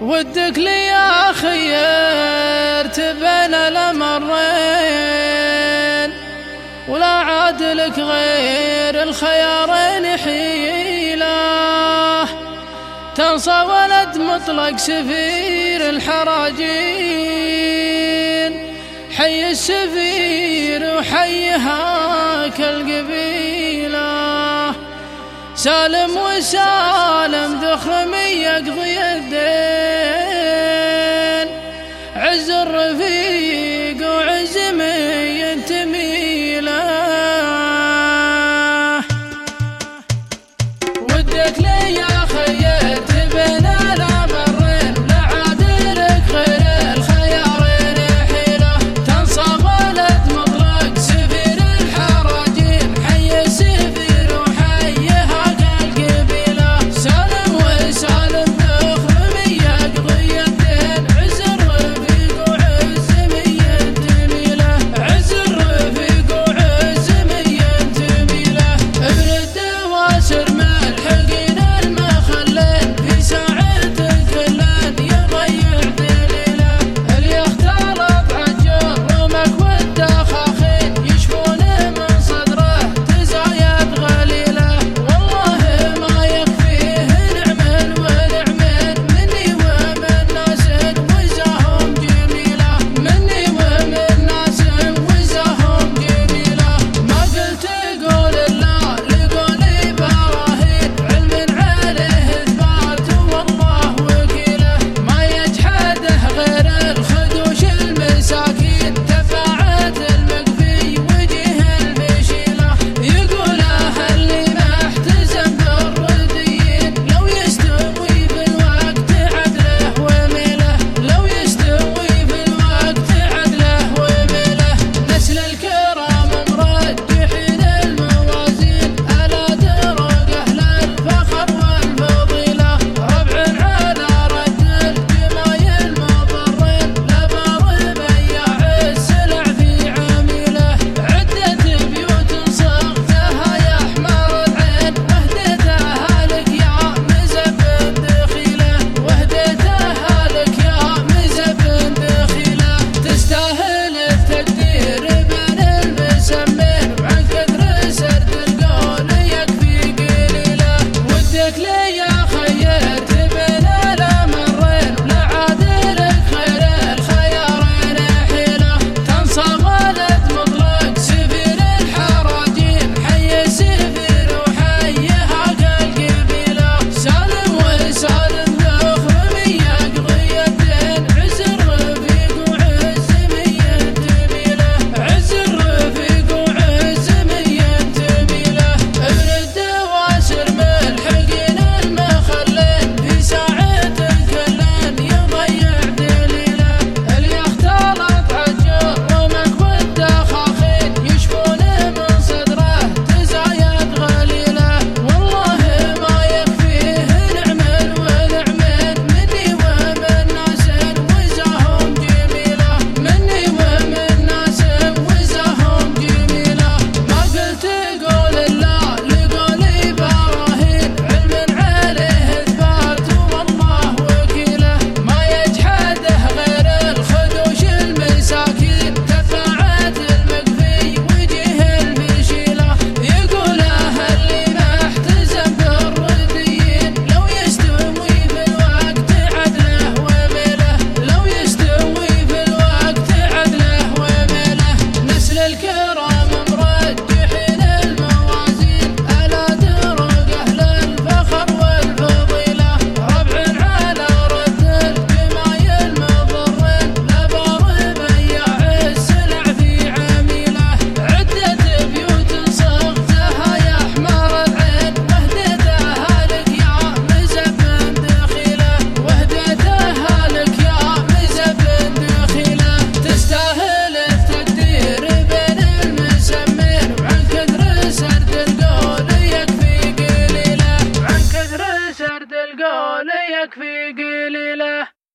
ودك لي يا خيرت بين الأمرين. ولا عاد لك غير الخيارين حيلة. تنصى ولد مطلق سفير الحراجين. حي السفير وحي هاك القبيله سالم وسالم دخمي يقضي الدين